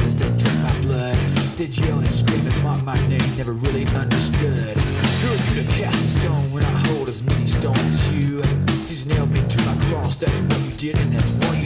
cry that drink my blood. Did yell and scream and mock my name, never really understood. Who are you to cast a stone when I hold as many stones as you? She's nailed me to my cross, that's what you did, and that's why